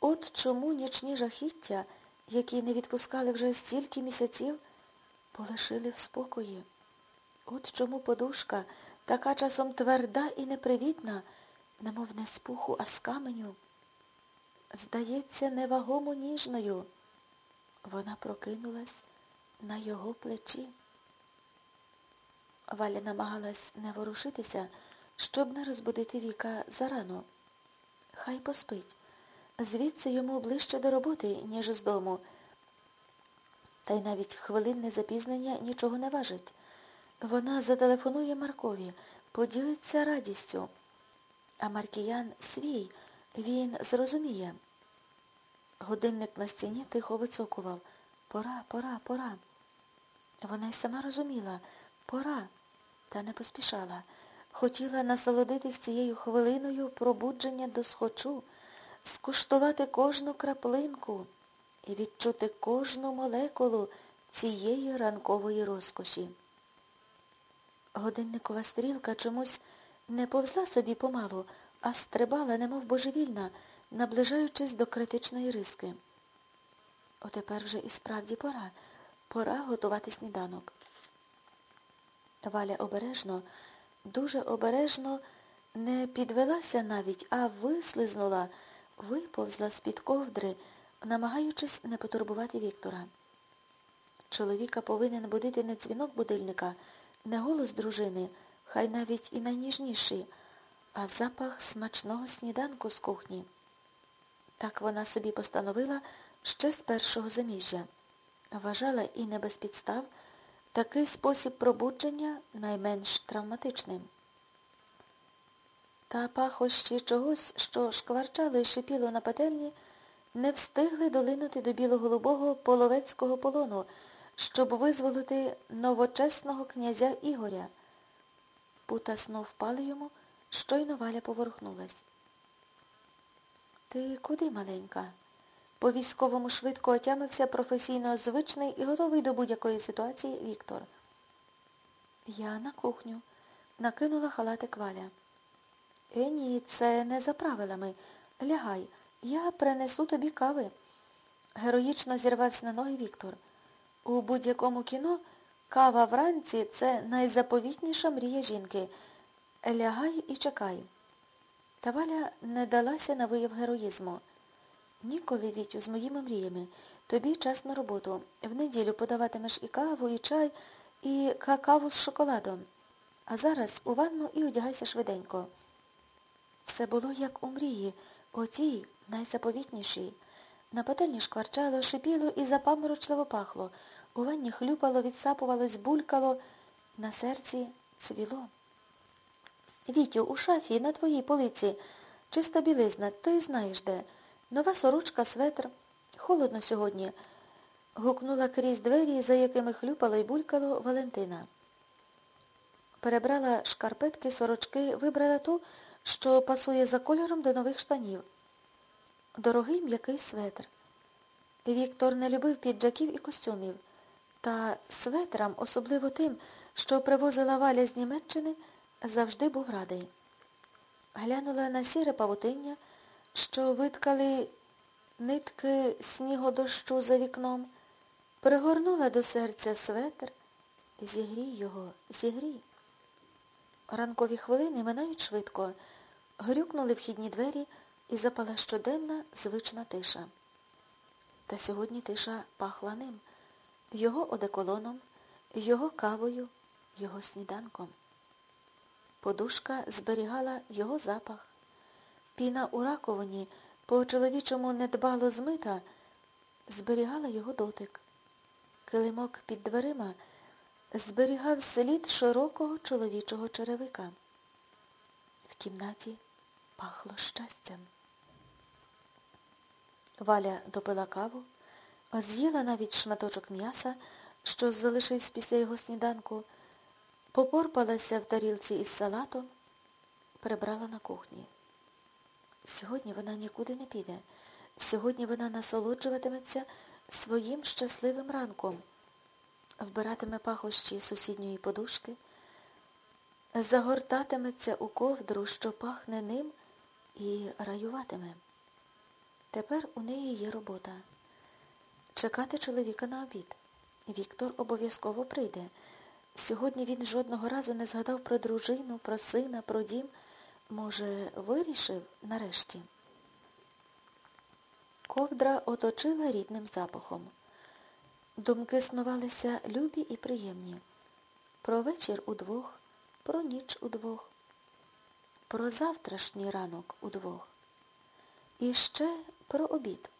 От чому нічні жахіття, які не відпускали вже стільки місяців, полишили в спокої. От чому подушка, така часом тверда і непривітна, немов не з пуху, а з каменю, здається, невагомо ніжною. Вона прокинулась на його плечі. Валя намагалась не ворушитися, щоб не розбудити Віка зарано. Хай поспить. Звідси йому ближче до роботи, ніж з дому. Та й навіть хвилинне запізнення нічого не важить. Вона зателефонує Маркові, поділиться радістю. А Маркіян свій, він зрозуміє. Годинник на стіні тихо вицокував. Пора, пора, пора. Вона й сама розуміла, пора, та не поспішала. Хотіла насолодитись цією хвилиною пробудження до схочу, скуштувати кожну краплинку і відчути кожну молекулу цієї ранкової розкоші. Годинникова стрілка чомусь не повзла собі помалу, а стрибала, немов божевільна, наближаючись до критичної риски. Отепер вже і справді пора. Пора готувати сніданок. Валя обережно, дуже обережно не підвелася навіть, а вислизнула, виповзла з-під ковдри, намагаючись не потурбувати Віктора. Чоловіка повинен будити не дзвінок будильника, не голос дружини, хай навіть і найніжніший, а запах смачного сніданку з кухні. Так вона собі постановила ще з першого заміжжя. Вважала і не без підстав такий спосіб пробудження найменш травматичним. Та пахощі чогось, що шкварчало і шипіло на пательні, не встигли долинути до білоголубого половецького полону, щоб визволити новочесного князя Ігоря. Путасно впали йому, щойно валя поворухнулась. Ти куди, маленька? По військовому швидко отямився професійно звичний і готовий до будь-якої ситуації Віктор. Я на кухню. Накинула халатик валя. Е, ні, це не за правилами. Лягай, я принесу тобі кави. Героїчно зірвався на ноги Віктор. У будь-якому кіно кава вранці це найзаповітніша мрія жінки. Лягай і чекай. Та Валя не далася на вияв героїзму. Ніколи, Вітю, з моїми мріями. Тобі час на роботу. В неділю подаватимеш і каву, і чай, і какаву з шоколадом. А зараз у ванну і одягайся швиденько. Все було, як у мрії, отій, найзаповітнішій. На пательні шкварчало, шипіло і запаморочливо пахло. У ванні хлюпало, відсапувалось, булькало, на серці цвіло. Вітю, у шафі на твоїй полиці. Чиста білизна, ти знаєш де. Нова сорочка, светр. Холодно сьогодні. Гукнула крізь двері, за якими хлюпало й булькало Валентина. Перебрала шкарпетки, сорочки, вибрала ту, що пасує за кольором до нових штанів. Дорогий м'який светр. Віктор не любив піджаків і костюмів. Та светрам, особливо тим, що привозила Валя з Німеччини, завжди був радий. Глянула на сіре павутиння, що виткали нитки снігодощу за вікном, пригорнула до серця светр. Зігрій його, зігрій. Ранкові хвилини минають швидко. Грюкнули вхідні двері і запала щоденна звична тиша. Та сьогодні тиша пахла ним, його одеколоном, його кавою, його сніданком. Подушка зберігала його запах. Піна у раковині, по чоловічому недбало змита, зберігала його дотик. Килимок під дверима зберігав слід широкого чоловічого черевика. В кімнаті пахло щастям. Валя допила каву, з'їла навіть шматочок м'яса, що залишився після його сніданку, попорпалася в тарілці із салатом, прибрала на кухні. Сьогодні вона нікуди не піде. Сьогодні вона насолоджуватиметься своїм щасливим ранком, вбиратиме пахощі сусідньої подушки, загортатиметься у ковдру, що пахне ним, і раюватиме. Тепер у неї є робота. Чекати чоловіка на обід. Віктор обов'язково прийде. Сьогодні він жодного разу не згадав про дружину, про сина, про дім. Може, вирішив нарешті. Ковдра оточила рідним запахом. Думки снувалися любі і приємні. Про вечір удвох, про ніч удвох, про завтрашній ранок удвох. І ще про обід.